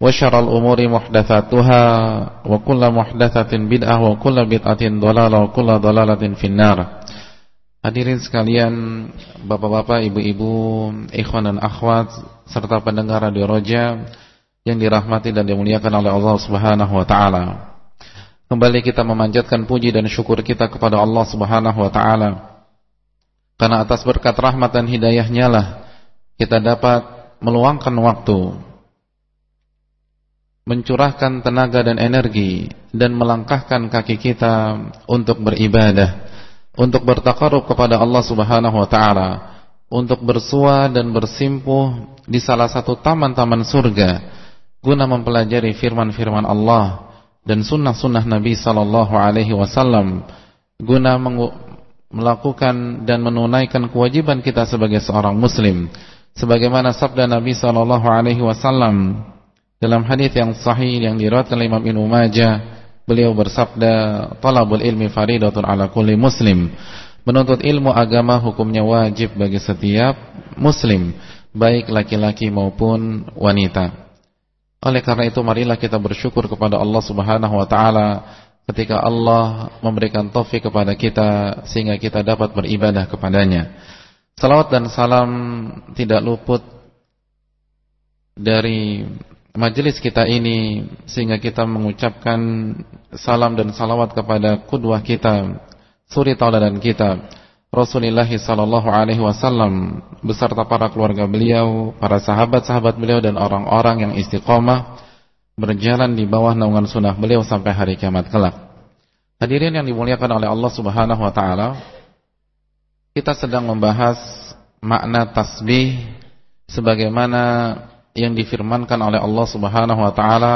وشر الأمور محدثاتها وكل محدثة بدعة وكل بدعة ضلالة وكل ضلالة في النار Hadirin sekalian, bapak-bapak, ibu-ibu, ikhwan dan akhwat serta pendengar Radio Roja yang dirahmati dan dimuliakan oleh Allah Subhanahu wa taala. Kembali kita memanjatkan puji dan syukur kita kepada Allah Subhanahu wa taala. Karena atas berkat rahmat dan hidayahnya lah kita dapat meluangkan waktu mencurahkan tenaga dan energi dan melangkahkan kaki kita untuk beribadah, untuk bertakarub kepada Allah Subhanahu wa taala, untuk bersua dan bersimpuh di salah satu taman-taman surga guna mempelajari firman-firman Allah dan sunnah-sunnah Nabi sallallahu alaihi wasallam guna melakukan dan menunaikan kewajiban kita sebagai seorang muslim. Sebagaimana sabda Nabi sallallahu alaihi wasallam dalam hadis yang sahih yang diriwayatkan oleh Imam Ibnu Majah, beliau bersabda, "Talabul ilmi faridatun ala kulli muslim." Menuntut ilmu agama hukumnya wajib bagi setiap muslim, baik laki-laki maupun wanita. Oleh karena itu marilah kita bersyukur kepada Allah Subhanahu wa taala ketika Allah memberikan taufik kepada kita sehingga kita dapat beribadah kepadanya. Salawat dan salam tidak luput dari majelis kita ini sehingga kita mengucapkan salam dan salawat kepada kudwah kita, suri tauladan kita, Rasulullah sallallahu alaihi wasallam beserta para keluarga beliau, para sahabat-sahabat beliau dan orang-orang yang istiqomah berjalan di bawah naungan sunnah beliau sampai hari kiamat kelak. Hadirin yang dimuliakan oleh Allah Subhanahu wa taala, kita sedang membahas makna tasbih sebagaimana yang difirmankan oleh Allah Subhanahu wa taala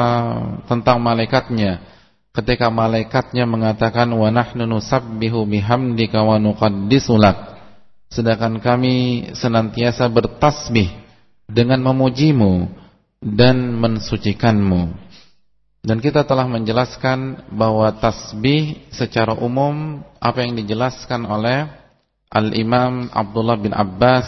tentang malaikatnya. Ketika malaikatnya mengatakan wa nahnu nusabbihu bihamdika wa nuqaddisu lak. Sedangkan kami senantiasa bertasbih dengan memujimu dan mensucikanmu. Dan kita telah menjelaskan bahwa tasbih secara umum apa yang dijelaskan oleh Al-Imam Abdullah bin Abbas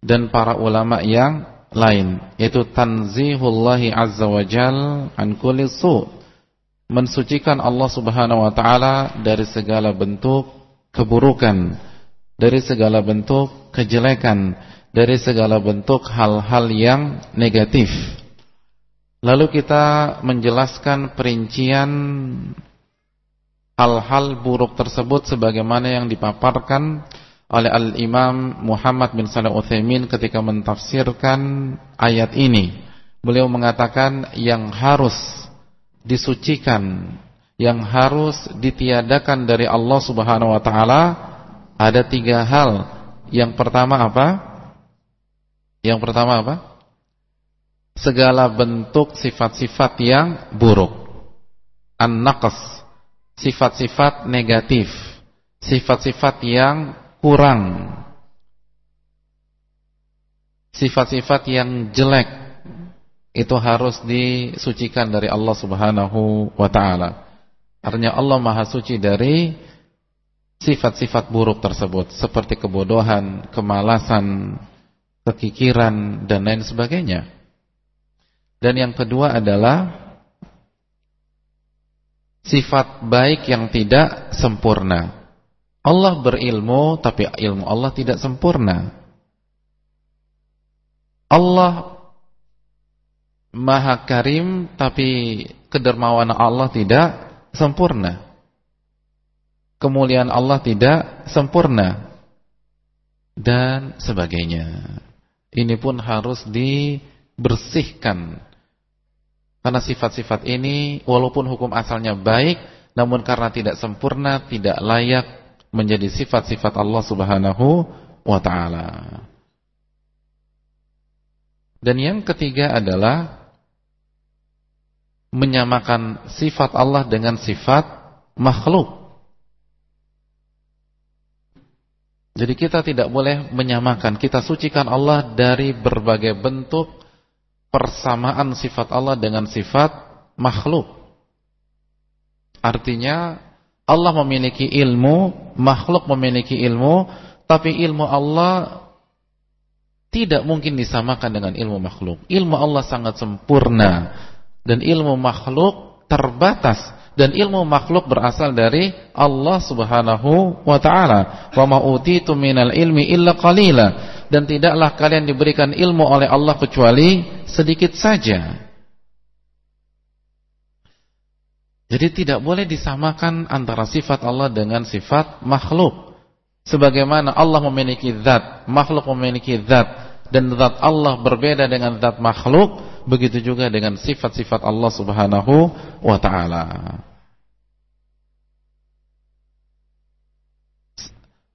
dan para ulama yang lain yaitu tanzihullahi azza wajal an kulli su. Mensucikan Allah Subhanahu wa taala dari segala bentuk keburukan dari segala bentuk kejelekan dari segala bentuk hal-hal yang negatif. Lalu kita menjelaskan perincian hal-hal buruk tersebut sebagaimana yang dipaparkan oleh Al-Imam Muhammad bin Salih Uthaymin ketika mentafsirkan ayat ini. Beliau mengatakan yang harus disucikan, yang harus ditiadakan dari Allah Subhanahu wa taala ada tiga hal. Yang pertama apa? Yang pertama apa? Segala bentuk sifat-sifat yang buruk. An-naqs, sifat-sifat negatif, sifat-sifat yang kurang sifat-sifat yang jelek itu harus disucikan dari Allah Subhanahu wa taala. Artinya Allah Maha suci dari sifat-sifat buruk tersebut seperti kebodohan, kemalasan, kekikiran dan lain sebagainya. Dan yang kedua adalah sifat baik yang tidak sempurna. Allah berilmu tapi ilmu Allah tidak sempurna. Allah Maha Karim tapi kedermawanan Allah tidak sempurna. Kemuliaan Allah tidak sempurna dan sebagainya. Ini pun harus dibersihkan. Karena sifat-sifat ini walaupun hukum asalnya baik namun karena tidak sempurna, tidak layak menjadi sifat-sifat Allah Subhanahu wa taala. Dan yang ketiga adalah menyamakan sifat Allah dengan sifat makhluk. Jadi kita tidak boleh menyamakan. Kita sucikan Allah dari berbagai bentuk persamaan sifat Allah dengan sifat makhluk. Artinya Allah memiliki ilmu, makhluk memiliki ilmu, tapi ilmu Allah tidak mungkin disamakan dengan ilmu makhluk. Ilmu Allah sangat sempurna dan ilmu makhluk terbatas dan ilmu makhluk berasal dari Allah Subhanahu wa taala. Wa ma utitu minal ilmi illa qalila dan tidaklah kalian diberikan ilmu oleh Allah kecuali sedikit saja. Jadi tidak boleh disamakan antara sifat Allah dengan sifat makhluk. Sebagaimana Allah memiliki zat, makhluk memiliki zat dan zat Allah berbeda dengan zat makhluk, begitu juga dengan sifat-sifat Allah Subhanahu wa taala.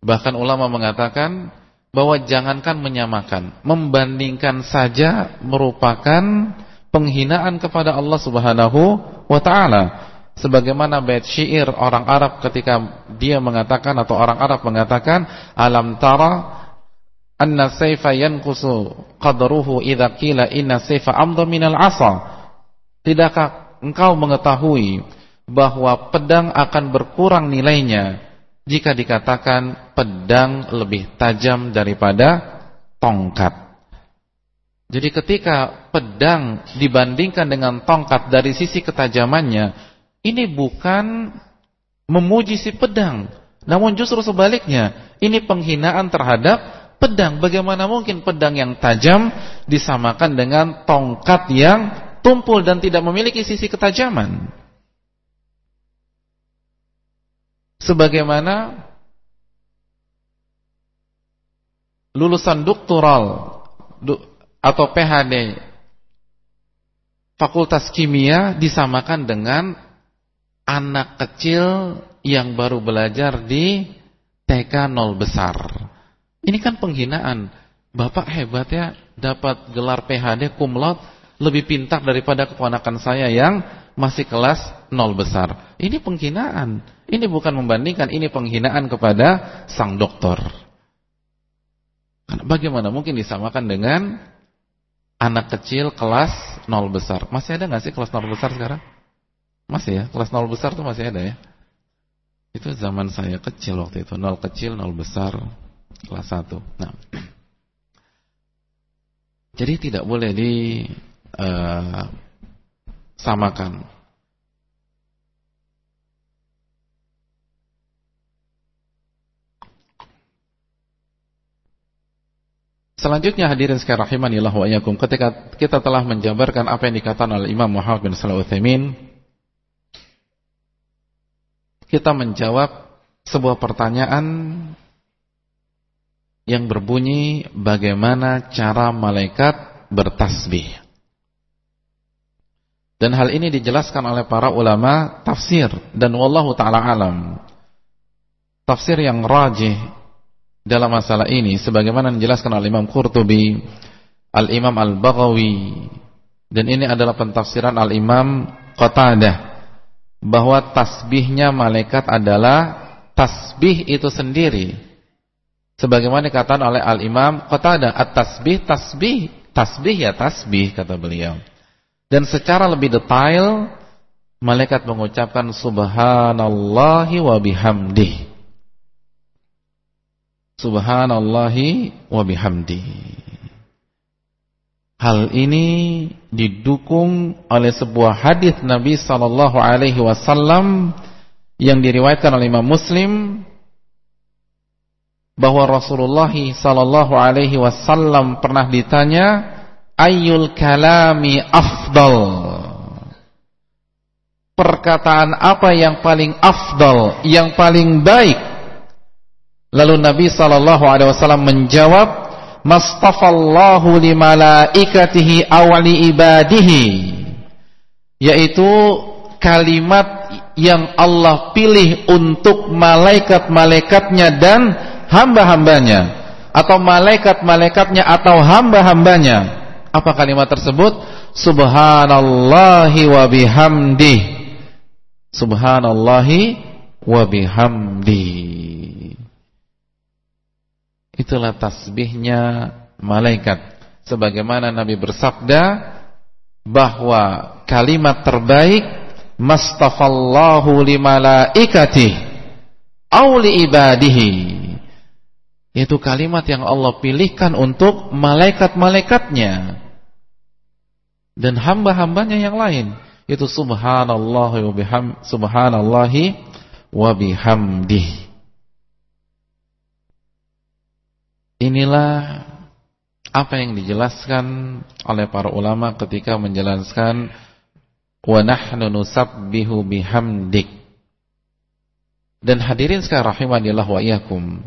Bahkan ulama mengatakan bahwa jangankan menyamakan, membandingkan saja merupakan penghinaan kepada Allah Subhanahu wa taala sebagaimana bait syair orang Arab ketika dia mengatakan atau orang Arab mengatakan alam tara anna sayfa yanqusu qadruhu idza qila inna sayfa amdha minal asa. Tidakkah engkau mengetahui bahwa pedang akan berkurang nilainya jika dikatakan pedang lebih tajam daripada tongkat? Jadi ketika pedang dibandingkan dengan tongkat dari sisi ketajamannya ini bukan memuji si pedang, namun justru sebaliknya. Ini penghinaan terhadap pedang. Bagaimana mungkin pedang yang tajam disamakan dengan tongkat yang tumpul dan tidak memiliki sisi ketajaman? Sebagaimana lulusan doktoral atau PhD Fakultas Kimia disamakan dengan anak kecil yang baru belajar di TK nol besar. Ini kan penghinaan. Bapak hebat ya dapat gelar PhD kumlot lebih pintar daripada keponakan saya yang masih kelas nol besar. Ini penghinaan. Ini bukan membandingkan, ini penghinaan kepada sang doktor. Bagaimana mungkin disamakan dengan anak kecil kelas nol besar? Masih ada nggak sih kelas nol besar sekarang? Masih ya, kelas nol besar tuh masih ada ya. Itu zaman saya kecil waktu itu, nol kecil, nol besar, kelas satu. Nah, jadi tidak boleh disamakan. Eh, uh, Selanjutnya hadirin sekalian rahimanillah wa iyyakum ketika kita telah menjabarkan apa yang dikatakan oleh Imam Muhammad bin Shalih Utsaimin kita menjawab sebuah pertanyaan yang berbunyi bagaimana cara malaikat bertasbih. Dan hal ini dijelaskan oleh para ulama tafsir dan wallahu taala alam. Tafsir yang rajih dalam masalah ini sebagaimana dijelaskan oleh Imam Qurtubi, Al-Imam Al-Baghawi dan ini adalah pentafsiran Al-Imam Qatadah bahwa tasbihnya malaikat adalah tasbih itu sendiri. Sebagaimana dikatakan oleh Al-Imam Qatadah, at-tasbih tasbih, tasbih ya tasbih kata beliau. Dan secara lebih detail malaikat mengucapkan subhanallahi wa bihamdih. Subhanallahi wa bihamdih. Hal ini didukung oleh sebuah hadis Nabi sallallahu alaihi wasallam yang diriwayatkan oleh Imam Muslim bahwa Rasulullah sallallahu alaihi wasallam pernah ditanya ayyul kalami afdal? Perkataan apa yang paling afdal yang paling baik? Lalu Nabi sallallahu alaihi wasallam menjawab mastafallahu limalaikatihi awali ibadihi. Yaitu kalimat yang Allah pilih untuk malaikat-malaikatnya dan hamba-hambanya. Atau malaikat-malaikatnya atau hamba-hambanya. Apa kalimat tersebut? Subhanallahi wa bihamdih. Subhanallahi wa bihamdih Itulah tasbihnya malaikat. Sebagaimana Nabi bersabda bahwa kalimat terbaik mastafallahu limalaikati au li ibadihi. Itu kalimat yang Allah pilihkan untuk malaikat-malaikatnya dan hamba-hambanya yang lain. Itu subhanallah subhanallahi wa bihamdih inilah apa yang dijelaskan oleh para ulama ketika menjelaskan wa nahnu nusabbihu bihamdik dan hadirin sekalian rahimanillah wa iyyakum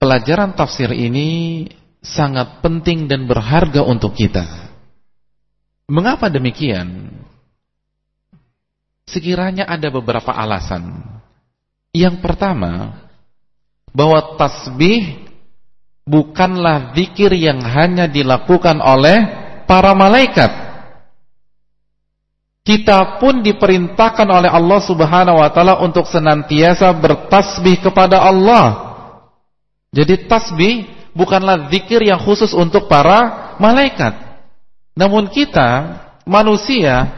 pelajaran tafsir ini sangat penting dan berharga untuk kita Mengapa demikian? Sekiranya ada beberapa alasan. Yang pertama, bahwa tasbih bukanlah zikir yang hanya dilakukan oleh para malaikat. Kita pun diperintahkan oleh Allah Subhanahu wa taala untuk senantiasa bertasbih kepada Allah. Jadi tasbih bukanlah zikir yang khusus untuk para malaikat. Namun kita manusia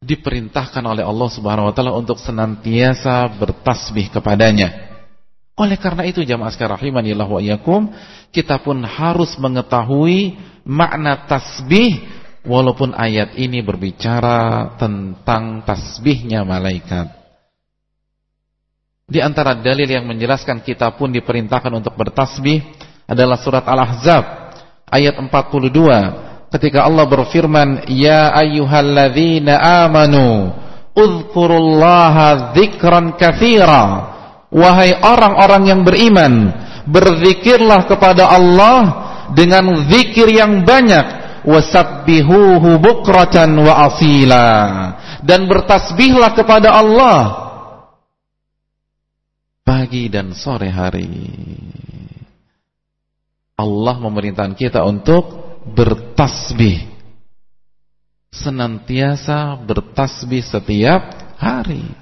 diperintahkan oleh Allah Subhanahu wa taala untuk senantiasa bertasbih kepadanya. Oleh karena itu jamaah sekalian rahimanillah wa iyyakum, kita pun harus mengetahui makna tasbih walaupun ayat ini berbicara tentang tasbihnya malaikat. Di antara dalil yang menjelaskan kita pun diperintahkan untuk bertasbih adalah surat Al-Ahzab ayat 42 ketika Allah berfirman ya ayyuhalladzina amanu uzkurullaha dzikran katsira wahai orang-orang yang beriman berzikirlah kepada Allah dengan zikir yang banyak. Wasabbihuhu bukratan wa asila. Dan bertasbihlah kepada Allah pagi dan sore hari. Allah memerintahkan kita untuk bertasbih. Senantiasa bertasbih setiap hari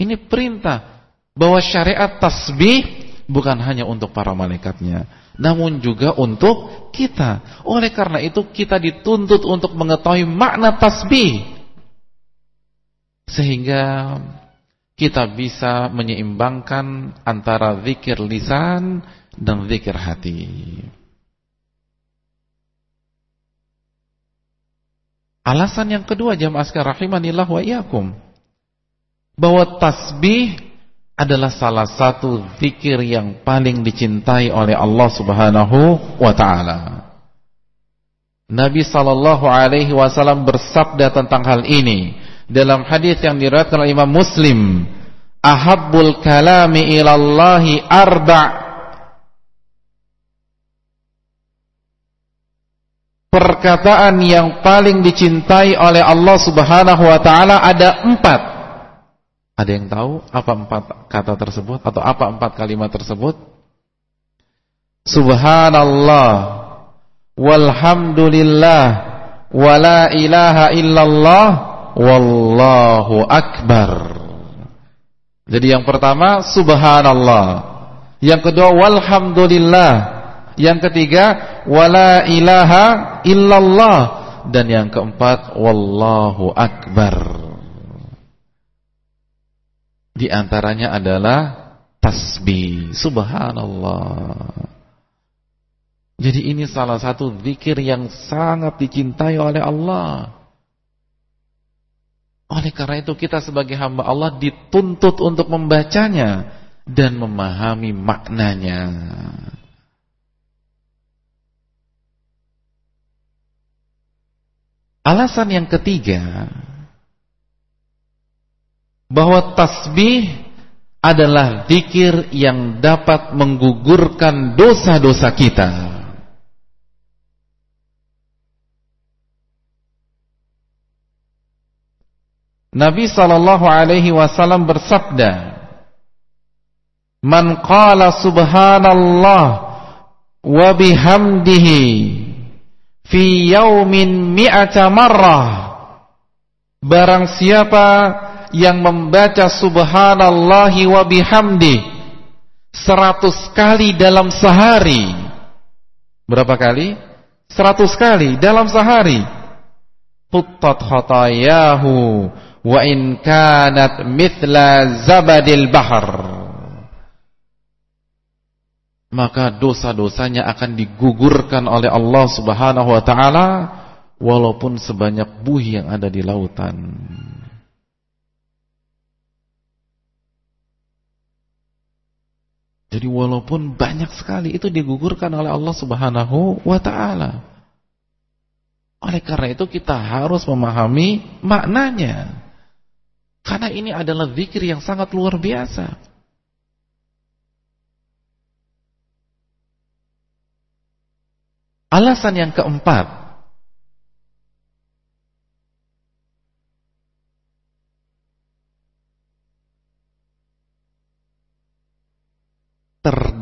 ini perintah bahwa syariat tasbih bukan hanya untuk para malaikatnya namun juga untuk kita. Oleh karena itu kita dituntut untuk mengetahui makna tasbih. Sehingga kita bisa menyeimbangkan antara zikir lisan dan zikir hati. Alasan yang kedua jamaah sekalian rahimanillah wa iyyakum bahwa tasbih adalah salah satu zikir yang paling dicintai oleh Allah Subhanahu wa taala. Nabi sallallahu alaihi wasallam bersabda tentang hal ini dalam hadis yang diriwayatkan oleh Imam Muslim, "Ahabbul kalami ilallahi arba' perkataan yang paling dicintai oleh Allah Subhanahu wa taala ada empat. Ada yang tahu apa empat kata tersebut atau apa empat kalimat tersebut? Subhanallah walhamdulillah wala ilaha illallah wallahu akbar. Jadi yang pertama subhanallah. Yang kedua walhamdulillah yang ketiga, wala ilaha illallah. Dan yang keempat, wallahu akbar. Di antaranya adalah tasbih. Subhanallah. Jadi ini salah satu zikir yang sangat dicintai oleh Allah. Oleh karena itu kita sebagai hamba Allah dituntut untuk membacanya dan memahami maknanya. Alasan yang ketiga bahwa tasbih adalah zikir yang dapat menggugurkan dosa-dosa kita. Nabi sallallahu alaihi wasallam bersabda, "Man qala subhanallah wa bihamdihi fi yaumin mi'ata marrah barang siapa yang membaca subhanallahi wa bihamdi Seratus kali dalam sehari. Berapa kali? Seratus kali dalam sehari. Puttat khotayahu wa in kanat mithla zabadil bahar. Maka dosa-dosanya akan digugurkan oleh Allah Subhanahu wa taala walaupun sebanyak buih yang ada di lautan. Jadi walaupun banyak sekali itu digugurkan oleh Allah Subhanahu wa taala. Oleh karena itu kita harus memahami maknanya. Karena ini adalah zikir yang sangat luar biasa. Alasan yang keempat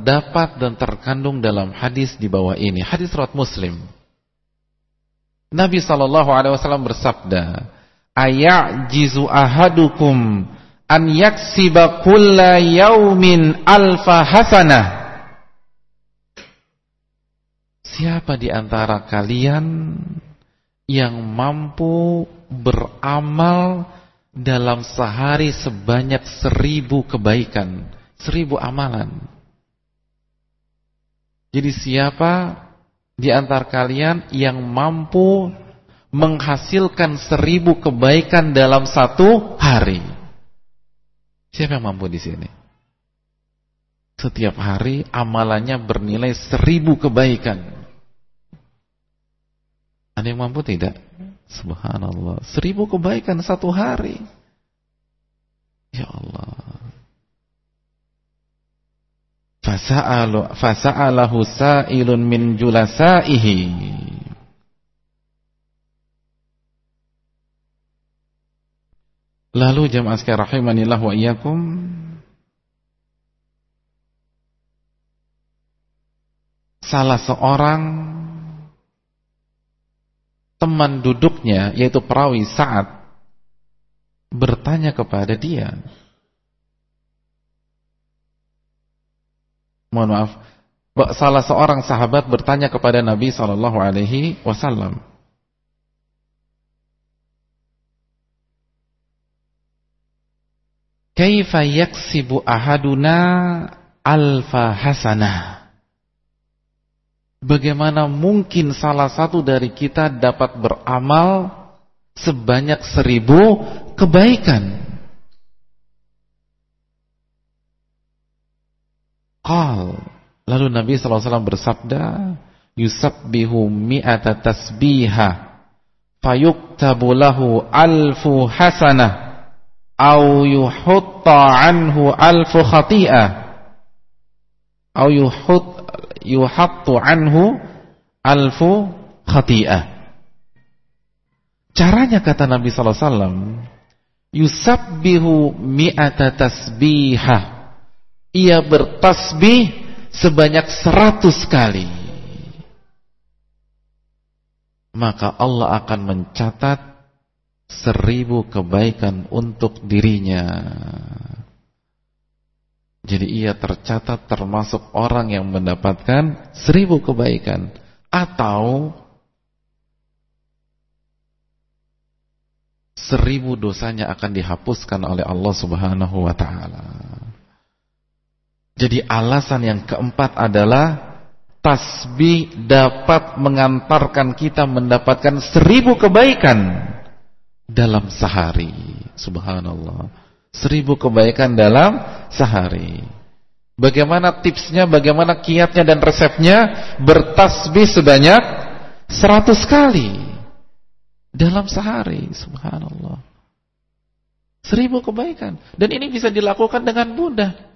terdapat dan terkandung dalam hadis di bawah ini, hadis riwayat Muslim. Nabi sallallahu alaihi wasallam bersabda, "Ayajizu ahadukum an yaksiba kulla yaumin alfa hasanah." Siapa di antara kalian yang mampu beramal dalam sehari sebanyak seribu kebaikan, seribu amalan? Jadi siapa di antara kalian yang mampu menghasilkan seribu kebaikan dalam satu hari? Siapa yang mampu di sini? Setiap hari amalannya bernilai seribu kebaikan. Ada yang mampu tidak? Subhanallah. Seribu kebaikan satu hari. Ya Allah. Fasa'alu fasa'alahu sa'ilun min julasaihi. Lalu jemaah sekalian rahimanillah wa iyyakum salah seorang teman duduknya yaitu perawi saat bertanya kepada dia mohon maaf, salah seorang sahabat bertanya kepada Nabi Shallallahu Alaihi Wasallam. Kaifa yaksibu ahaduna alfa hasanah? Bagaimana mungkin salah satu dari kita dapat beramal sebanyak seribu kebaikan? Qal. Lalu Nabi SAW bersabda, Yusabbihu mi'ata tasbiha fayuktabu lahu alfu hasanah au yuhutta anhu alfu khati'ah au yuhut yuhattu anhu alfu khati'ah Caranya kata Nabi SAW Yusabbihu mi'ata tasbihah ia bertasbih sebanyak seratus kali. Maka Allah akan mencatat seribu kebaikan untuk dirinya. Jadi ia tercatat termasuk orang yang mendapatkan seribu kebaikan atau seribu dosanya akan dihapuskan oleh Allah subhanahu wa ta'ala jadi alasan yang keempat adalah tasbih dapat mengantarkan kita mendapatkan seribu kebaikan dalam sehari. Subhanallah. Seribu kebaikan dalam sehari. Bagaimana tipsnya, bagaimana kiatnya dan resepnya? Bertasbih sebanyak seratus kali dalam sehari. Subhanallah. Seribu kebaikan. Dan ini bisa dilakukan dengan mudah.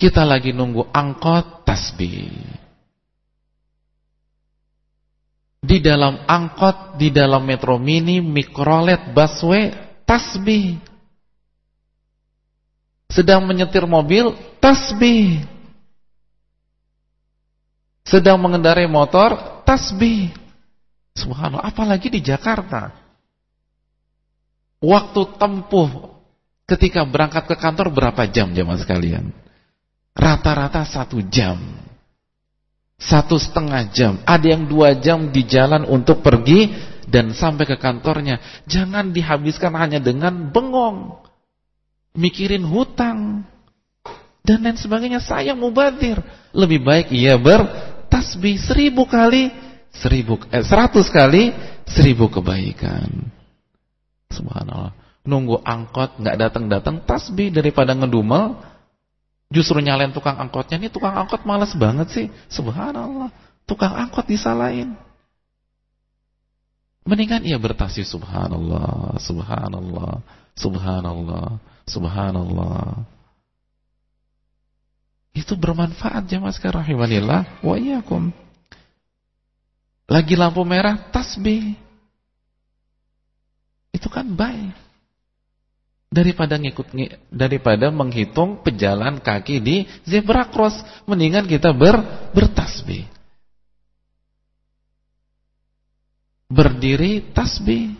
Kita lagi nunggu angkot tasbih. Di dalam angkot, di dalam metro mini, mikrolet, busway, tasbih. Sedang menyetir mobil, tasbih. Sedang mengendarai motor, tasbih. Subhanallah, apalagi di Jakarta. Waktu tempuh ketika berangkat ke kantor berapa jam jamaah sekalian? Rata-rata satu jam. Satu setengah jam. Ada yang dua jam di jalan untuk pergi dan sampai ke kantornya. Jangan dihabiskan hanya dengan bengong. Mikirin hutang. Dan lain sebagainya. Saya mubadir. Lebih baik ia bertasbih seribu kali. Seribu, eh, seratus kali. Seribu kebaikan. Subhanallah. Nunggu angkot nggak datang-datang tasbih daripada ngedumel Justru nyalain tukang angkotnya ini tukang angkot malas banget sih. Subhanallah. Tukang angkot disalahin. Mendingan ia bertasbih subhanallah, subhanallah, subhanallah, subhanallah. Itu bermanfaat jemaah sekalian rahimanillah wa iyyakum. Lagi lampu merah tasbih. Itu kan baik daripada ngikut daripada menghitung pejalan kaki di zebra cross. Mendingan kita ber bertasbih. Berdiri tasbih.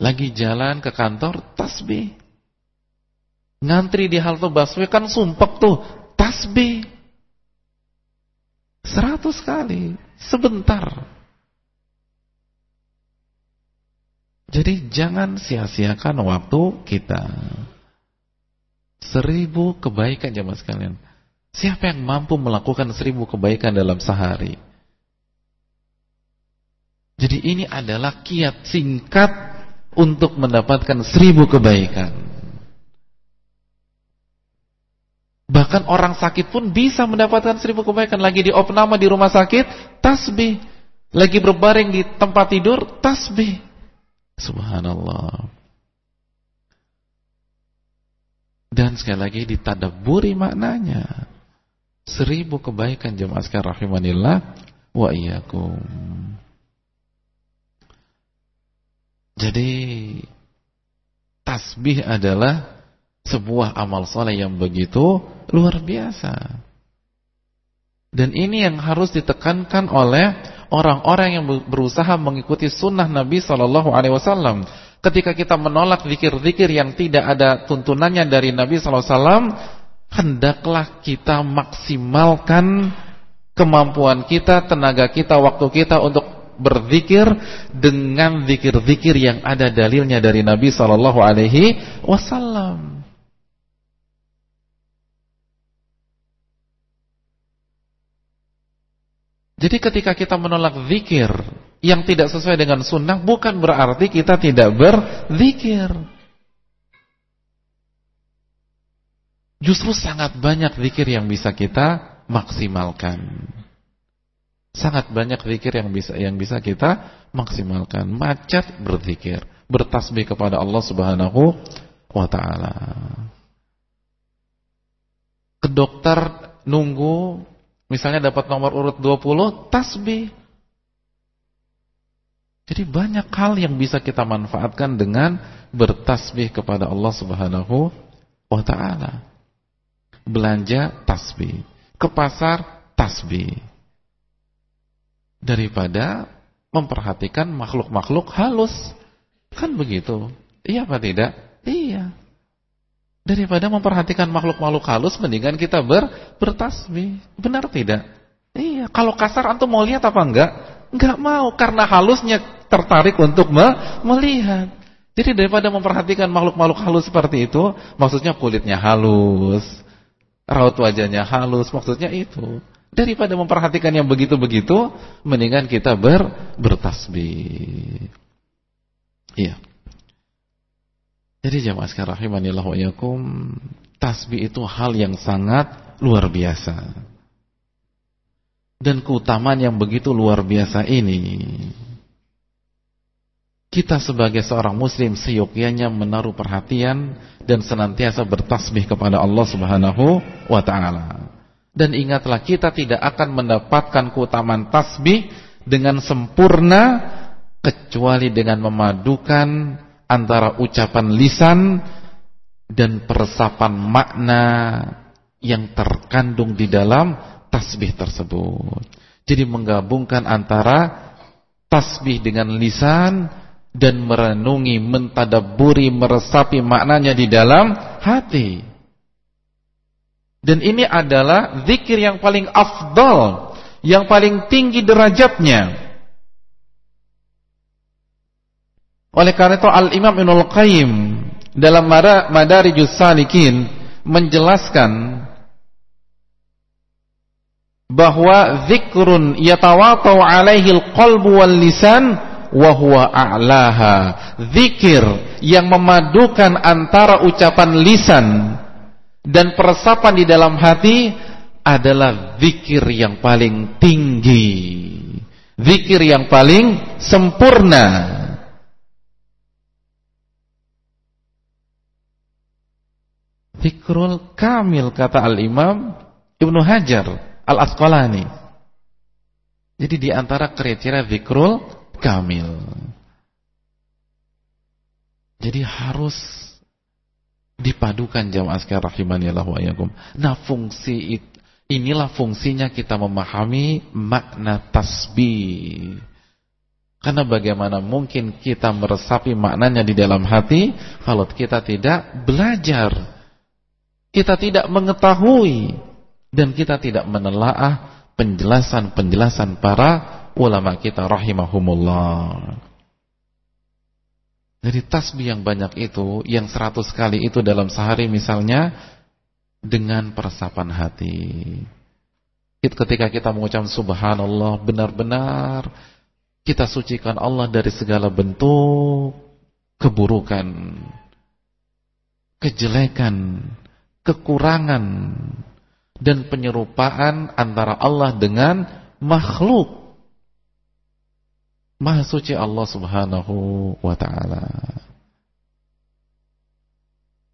Lagi jalan ke kantor tasbih. Ngantri di halte busway kan sumpek tuh tasbih. Seratus kali sebentar Jadi jangan sia-siakan waktu kita. Seribu kebaikan jemaah sekalian. Siapa yang mampu melakukan seribu kebaikan dalam sehari? Jadi ini adalah kiat singkat untuk mendapatkan seribu kebaikan. Bahkan orang sakit pun bisa mendapatkan seribu kebaikan. Lagi di opnama di rumah sakit, tasbih. Lagi berbaring di tempat tidur, tasbih. Subhanallah. Dan sekali lagi ditadaburi maknanya. Seribu kebaikan jemaah sekalian rahimanillah wa iyyakum. Jadi tasbih adalah sebuah amal soleh yang begitu luar biasa. Dan ini yang harus ditekankan oleh orang-orang yang berusaha mengikuti sunnah Nabi Shallallahu Alaihi Wasallam. Ketika kita menolak zikir-zikir yang tidak ada tuntunannya dari Nabi Shallallahu Alaihi Wasallam, hendaklah kita maksimalkan kemampuan kita, tenaga kita, waktu kita untuk berzikir dengan zikir-zikir yang ada dalilnya dari Nabi Shallallahu Alaihi Wasallam. Jadi ketika kita menolak zikir yang tidak sesuai dengan sunnah bukan berarti kita tidak berzikir. Justru sangat banyak zikir yang bisa kita maksimalkan. Sangat banyak zikir yang bisa yang bisa kita maksimalkan. Macet berzikir, bertasbih kepada Allah Subhanahu wa taala. Ke dokter nunggu Misalnya dapat nomor urut 20, tasbih. Jadi banyak hal yang bisa kita manfaatkan dengan bertasbih kepada Allah Subhanahu wa taala. Belanja tasbih, ke pasar tasbih. Daripada memperhatikan makhluk-makhluk halus. Kan begitu? Iya apa tidak? Iya. Daripada memperhatikan makhluk-makhluk halus, mendingan kita ber, bertasbih. Benar tidak? Iya, kalau kasar antum mau lihat apa enggak? Enggak mau, karena halusnya tertarik untuk me melihat. Jadi daripada memperhatikan makhluk-makhluk halus seperti itu, maksudnya kulitnya halus, raut wajahnya halus, maksudnya itu. Daripada memperhatikan yang begitu-begitu, mendingan kita ber bertasbih. Iya. Jadi jamaah sekalian rahimanillah wa yakum, tasbih itu hal yang sangat luar biasa. Dan keutamaan yang begitu luar biasa ini kita sebagai seorang muslim seyogyanya menaruh perhatian dan senantiasa bertasbih kepada Allah Subhanahu wa taala. Dan ingatlah kita tidak akan mendapatkan keutamaan tasbih dengan sempurna kecuali dengan memadukan antara ucapan lisan dan peresapan makna yang terkandung di dalam tasbih tersebut. Jadi menggabungkan antara tasbih dengan lisan dan merenungi, mentadaburi, meresapi maknanya di dalam hati. Dan ini adalah zikir yang paling afdal, yang paling tinggi derajatnya. Oleh karena itu Al-Imam Ibnul Qayyim dalam Madarijus Salikin menjelaskan bahwa zikrun yatawatau alaihi al-qalbu wal lisan wa huwa a'laha. Zikir yang memadukan antara ucapan lisan dan peresapan di dalam hati adalah zikir yang paling tinggi. Zikir yang paling sempurna. Zikrul kamil kata al-imam Ibnu Hajar al-Asqalani. Jadi di antara kriteria zikrul kamil. Jadi harus dipadukan jamaah sekalian rahimani Allah wa yakum. Nah, fungsi inilah fungsinya kita memahami makna tasbih. Karena bagaimana mungkin kita meresapi maknanya di dalam hati kalau kita tidak belajar. Kita tidak mengetahui dan kita tidak menelaah penjelasan-penjelasan para ulama kita rahimahumullah. Jadi tasbih yang banyak itu, yang seratus kali itu dalam sehari misalnya, dengan peresapan hati. Ketika kita mengucap subhanallah, benar-benar kita sucikan Allah dari segala bentuk keburukan, kejelekan, kekurangan, dan penyerupaan antara Allah dengan makhluk. Maha suci Allah Subhanahu wa taala.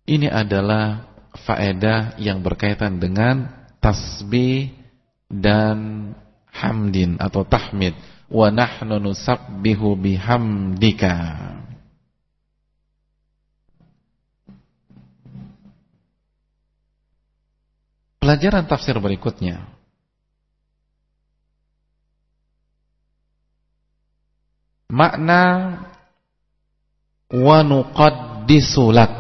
Ini adalah faedah yang berkaitan dengan tasbih dan hamdin atau tahmid. Wa nahnu nusabbihu bihamdika. Pelajaran tafsir berikutnya. Makna wa nuqaddisu lak.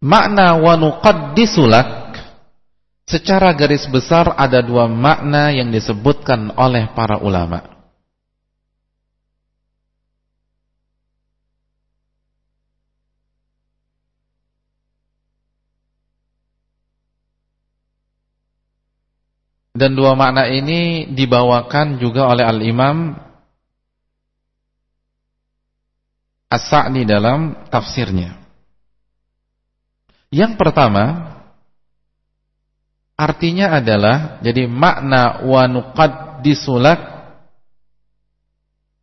Makna wa nuqaddisu secara garis besar ada dua makna yang disebutkan oleh para ulama. Dan dua makna ini dibawakan juga oleh Al-Imam As-Sa'di dalam tafsirnya. Yang pertama artinya adalah jadi makna wa nuqaddisulak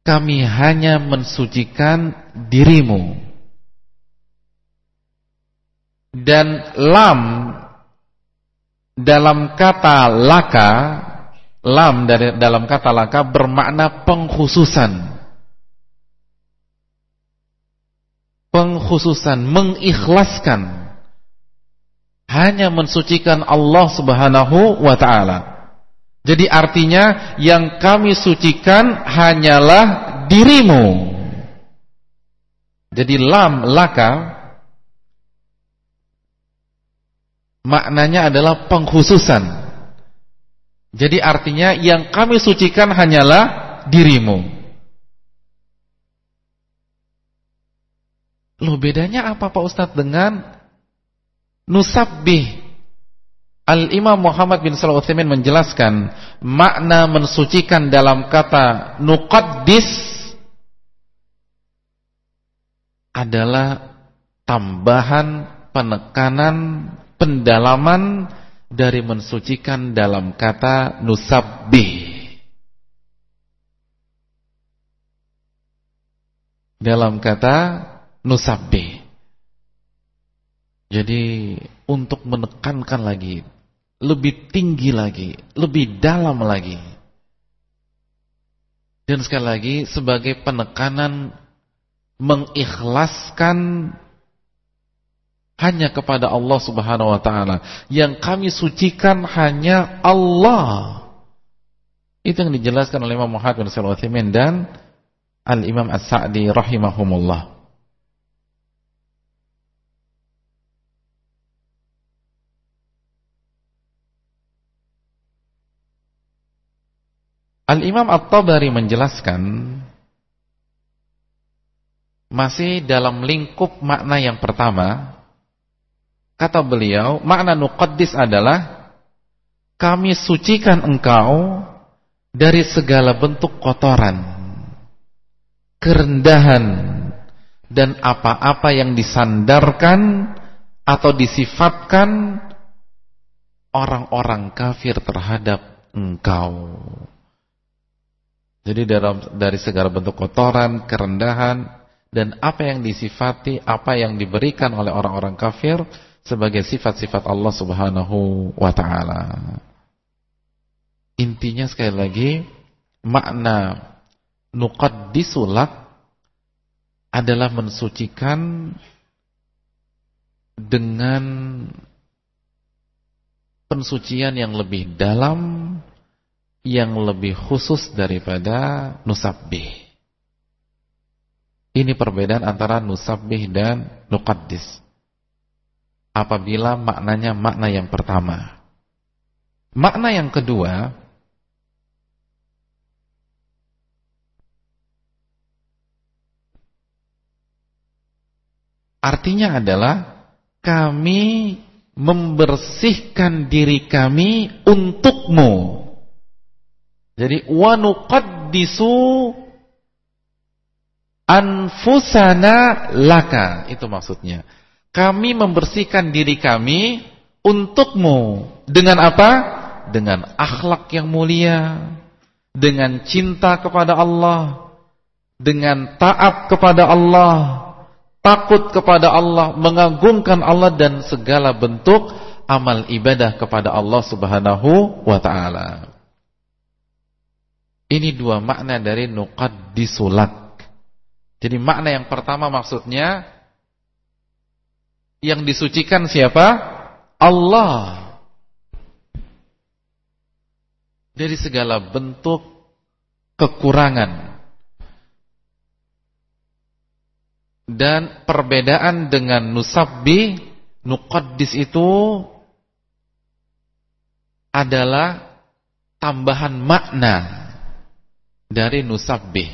kami hanya mensucikan dirimu. Dan lam dalam kata laka lam dari dalam kata laka bermakna pengkhususan pengkhususan mengikhlaskan hanya mensucikan Allah Subhanahu wa taala jadi artinya yang kami sucikan hanyalah dirimu jadi lam laka maknanya adalah pengkhususan. Jadi artinya yang kami sucikan hanyalah dirimu. Loh bedanya apa Pak Ustadz dengan nusabbih? Al-Imam Muhammad bin Salah Uthaymin menjelaskan makna mensucikan dalam kata nuqaddis adalah tambahan penekanan pendalaman dari mensucikan dalam kata nusabbih. Dalam kata nusabbih. Jadi untuk menekankan lagi, lebih tinggi lagi, lebih dalam lagi. Dan sekali lagi sebagai penekanan mengikhlaskan hanya kepada Allah Subhanahu wa taala. Yang kami sucikan hanya Allah. Itu yang dijelaskan oleh Imam Muhammad bin dan Al-Imam As-Sa'di rahimahumullah. Al-Imam At-Tabari menjelaskan masih dalam lingkup makna yang pertama kata beliau makna nuqaddis adalah kami sucikan engkau dari segala bentuk kotoran kerendahan dan apa-apa yang disandarkan atau disifatkan orang-orang kafir terhadap engkau jadi dari segala bentuk kotoran, kerendahan dan apa yang disifati, apa yang diberikan oleh orang-orang kafir sebagai sifat-sifat Allah Subhanahu wa taala. Intinya sekali lagi makna nuqaddisulak adalah mensucikan dengan pensucian yang lebih dalam yang lebih khusus daripada nusabbih. Ini perbedaan antara nusabbih dan nuqaddis. Apabila maknanya makna yang pertama. Makna yang kedua Artinya adalah kami membersihkan diri kami untukmu. Jadi wanuqaddisu anfusana laka. Itu maksudnya. Kami membersihkan diri kami untukmu. Dengan apa? Dengan akhlak yang mulia. Dengan cinta kepada Allah. Dengan taat kepada Allah. Takut kepada Allah. Mengagungkan Allah dan segala bentuk amal ibadah kepada Allah Subhanahu wa taala ini dua makna dari nuqaddisulak jadi makna yang pertama maksudnya yang disucikan siapa? Allah. Dari segala bentuk kekurangan. Dan perbedaan dengan nusabbi, nuqaddis itu adalah tambahan makna dari nusabbi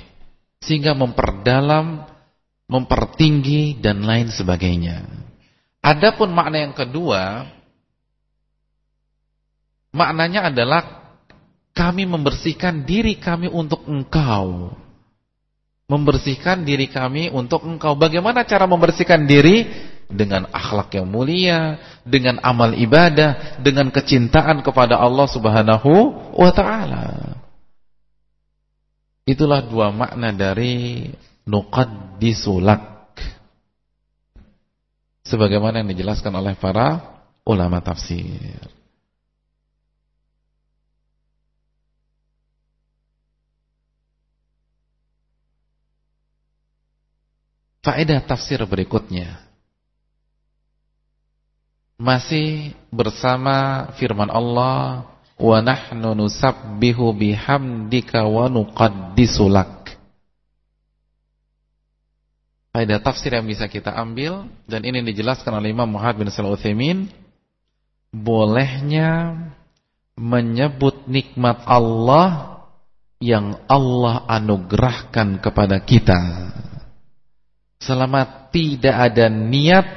sehingga memperdalam, mempertinggi dan lain sebagainya. Adapun makna yang kedua, maknanya adalah kami membersihkan diri kami untuk engkau. Membersihkan diri kami untuk engkau. Bagaimana cara membersihkan diri? Dengan akhlak yang mulia, dengan amal ibadah, dengan kecintaan kepada Allah Subhanahu wa taala. Itulah dua makna dari nuqaddisulak. Sebagaimana yang dijelaskan oleh para ulama tafsir. Faedah tafsir berikutnya masih bersama firman Allah wa nahnu nusabbihu bihamdika wa nuqaddisu lak. Ada tafsir yang bisa kita ambil dan ini dijelaskan oleh Imam Muhammad bin Shalih Utsaimin. Bolehnya menyebut nikmat Allah yang Allah anugerahkan kepada kita. Selama tidak ada niat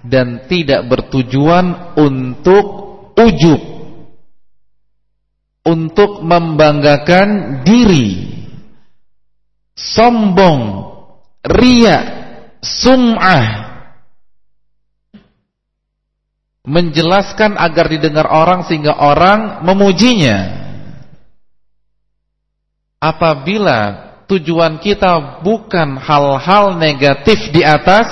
dan tidak bertujuan untuk ujub untuk membanggakan diri, sombong, ria, sum'ah, menjelaskan agar didengar orang sehingga orang memujinya. Apabila tujuan kita bukan hal-hal negatif di atas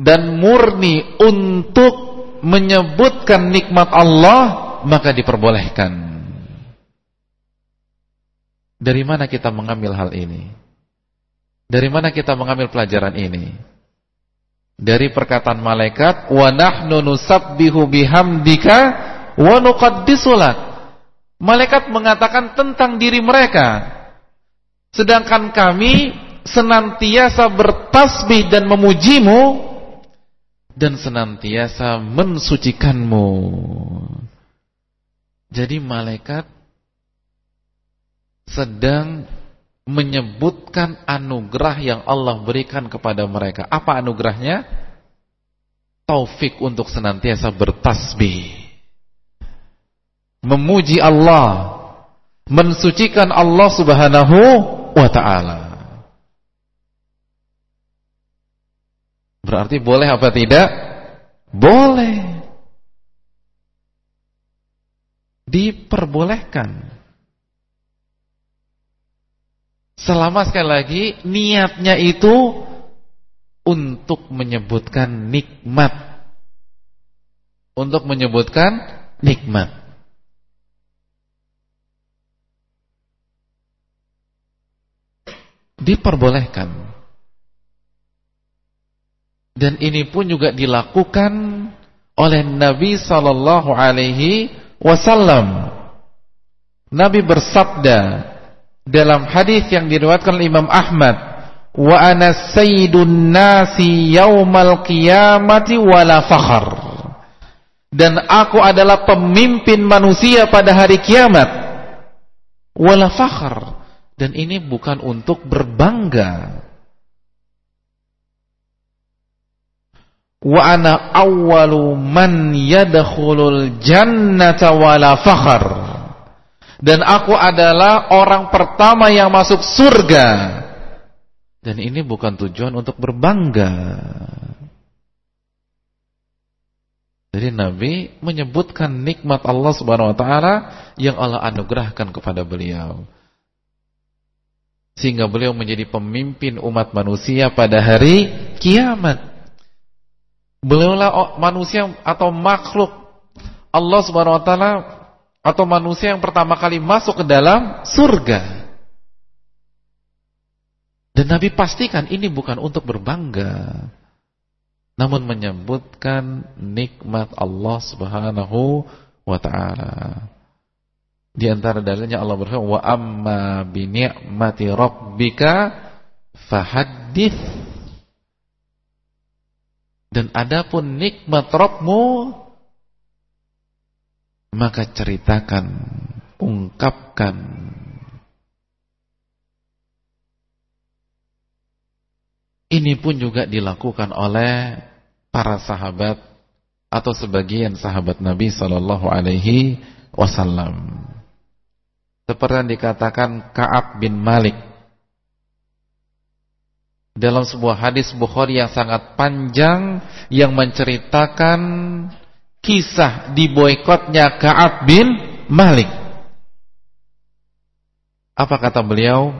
dan murni untuk menyebutkan nikmat Allah maka diperbolehkan. Dari mana kita mengambil hal ini? Dari mana kita mengambil pelajaran ini? dari perkataan malaikat wa nahnu nusabbihu bihamdika wa nuqaddisu Malaikat mengatakan tentang diri mereka. Sedangkan kami senantiasa bertasbih dan memujimu dan senantiasa mensucikanmu. Jadi malaikat sedang menyebutkan anugerah yang Allah berikan kepada mereka. Apa anugerahnya? Taufik untuk senantiasa bertasbih. Memuji Allah. Mensucikan Allah subhanahu wa ta'ala. Berarti boleh apa tidak? Boleh. Diperbolehkan. Selama sekali lagi niatnya itu untuk menyebutkan nikmat. Untuk menyebutkan nikmat. Diperbolehkan. Dan ini pun juga dilakukan oleh Nabi sallallahu alaihi wasallam. Nabi bersabda dalam hadis yang diriwayatkan Imam Ahmad wa ana sayyidun nasi yaumal qiyamati wala dan aku adalah pemimpin manusia pada hari kiamat wala fakhar. Dan ini bukan untuk berbangga wa ana awwalu man yadkhulul jannata wala fakhar dan aku adalah orang pertama yang masuk surga. Dan ini bukan tujuan untuk berbangga. Jadi Nabi menyebutkan nikmat Allah Subhanahu wa taala yang Allah anugerahkan kepada beliau. Sehingga beliau menjadi pemimpin umat manusia pada hari kiamat. Beliaulah manusia atau makhluk Allah Subhanahu wa taala atau manusia yang pertama kali masuk ke dalam surga. Dan Nabi pastikan ini bukan untuk berbangga. Namun menyebutkan nikmat Allah subhanahu wa ta'ala. Di antara dalilnya Allah berfirman, Wa amma bi ni'mati rabbika fahaddith. Dan adapun nikmat Rabbmu maka ceritakan, ungkapkan. Ini pun juga dilakukan oleh para sahabat atau sebagian sahabat Nabi Shallallahu Alaihi Wasallam. Seperti yang dikatakan Kaab bin Malik dalam sebuah hadis Bukhari yang sangat panjang yang menceritakan kisah diboikotnya Ka'ab bin Malik. Apa kata beliau?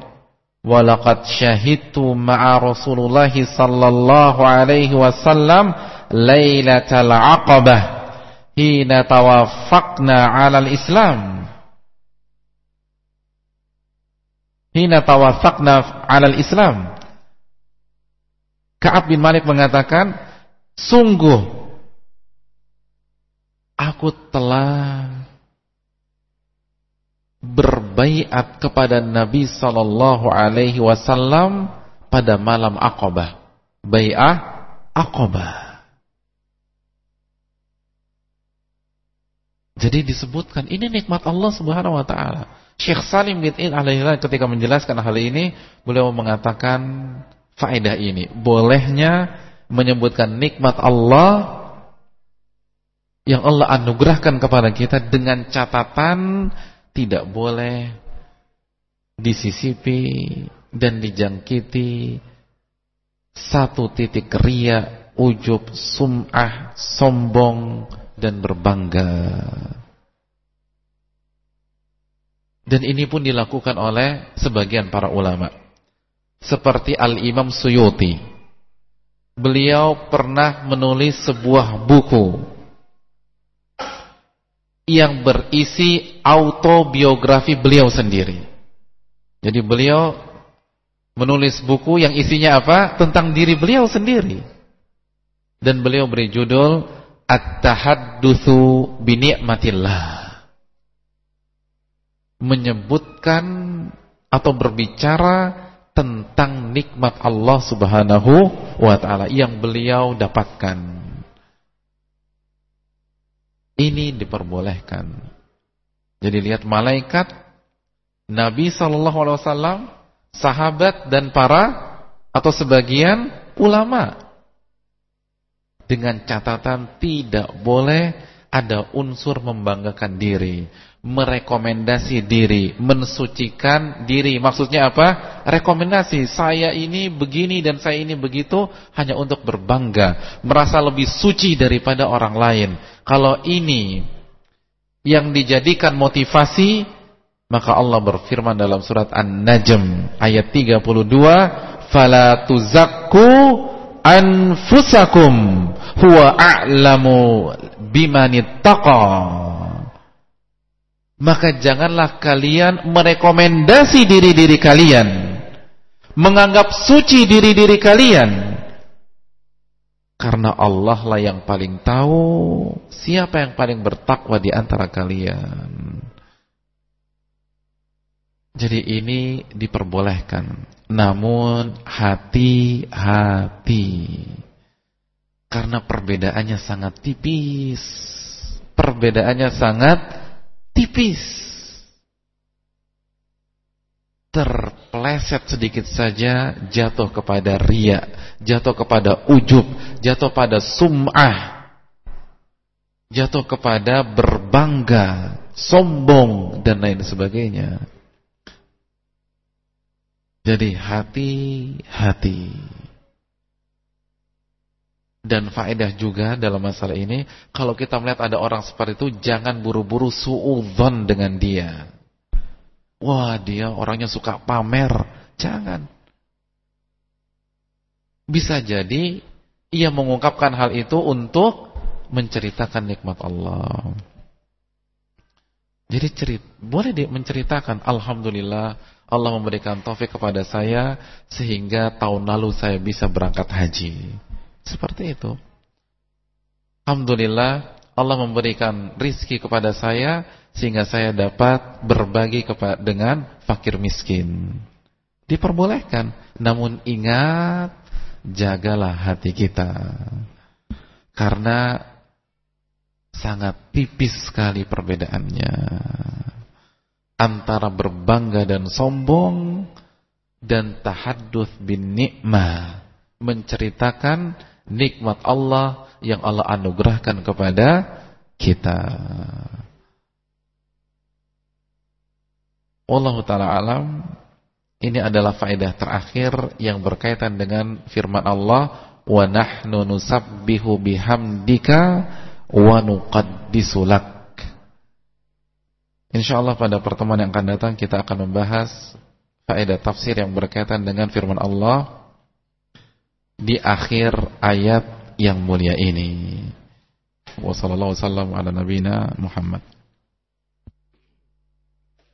Walaqad syahidtu ma'a Rasulullah sallallahu alaihi wasallam lailatal aqabah hina tawaffaqna 'alal Islam. Hina tawaffaqna 'alal Islam. Ka'ab bin Malik mengatakan, sungguh aku telah berbaiat kepada Nabi sallallahu alaihi wasallam pada malam Aqabah. Bai'ah Aqabah. Jadi disebutkan ini nikmat Allah Subhanahu wa taala. Syekh Salim bin Id alaihi ketika menjelaskan hal ini, beliau mengatakan faedah ini, bolehnya menyebutkan nikmat Allah yang Allah anugerahkan kepada kita dengan catatan tidak boleh disisipi dan dijangkiti satu titik ria, ujub, sum'ah, sombong dan berbangga. Dan ini pun dilakukan oleh sebagian para ulama. Seperti Al-Imam Suyuti. Beliau pernah menulis sebuah buku yang berisi autobiografi beliau sendiri. Jadi beliau menulis buku yang isinya apa? Tentang diri beliau sendiri. Dan beliau beri judul At-Tahaddutsu bi ni'matillah. Menyebutkan atau berbicara tentang nikmat Allah Subhanahu wa taala yang beliau dapatkan. Ini diperbolehkan. Jadi lihat malaikat Nabi sallallahu alaihi wasallam, sahabat dan para atau sebagian ulama dengan catatan tidak boleh ada unsur membanggakan diri merekomendasi diri, mensucikan diri. Maksudnya apa? Rekomendasi, saya ini begini dan saya ini begitu hanya untuk berbangga, merasa lebih suci daripada orang lain. Kalau ini yang dijadikan motivasi, maka Allah berfirman dalam surat An-Najm ayat 32, "Fala tuzakku anfusakum huwa a'lamu bimanittaqa." Maka janganlah kalian merekomendasi diri-diri kalian. Menganggap suci diri-diri kalian. Karena Allah lah yang paling tahu Siapa yang paling bertakwa di antara kalian. Jadi ini diperbolehkan. Namun hati-hati. Karena perbedaannya sangat tipis. Perbedaannya sangat tipis terpleset sedikit saja jatuh kepada ria, jatuh kepada ujub, jatuh pada sum'ah, jatuh kepada berbangga, sombong dan lain sebagainya. Jadi hati-hati. Dan faedah juga dalam masalah ini, kalau kita melihat ada orang seperti itu, jangan buru-buru suudzon dengan dia. Wah, dia orangnya suka pamer. Jangan. Bisa jadi ia mengungkapkan hal itu untuk menceritakan nikmat Allah. Jadi cerit, boleh dia menceritakan Alhamdulillah Allah memberikan taufik kepada saya sehingga tahun lalu saya bisa berangkat haji. Seperti itu. Alhamdulillah Allah memberikan rizki kepada saya sehingga saya dapat berbagi dengan fakir miskin. Diperbolehkan, namun ingat jagalah hati kita. Karena sangat tipis sekali perbedaannya antara berbangga dan sombong dan tahadduts bin nikmah menceritakan nikmat Allah yang Allah anugerahkan kepada kita. Allah taala alam ini adalah faedah terakhir yang berkaitan dengan firman Allah wa nahnu nusabbihu bihamdika wa nuqaddisu. Insyaallah pada pertemuan yang akan datang kita akan membahas faedah tafsir yang berkaitan dengan firman Allah di akhir ayat yang mulia ini. Wassalamualaikum warahmatullahi wabarakatuh.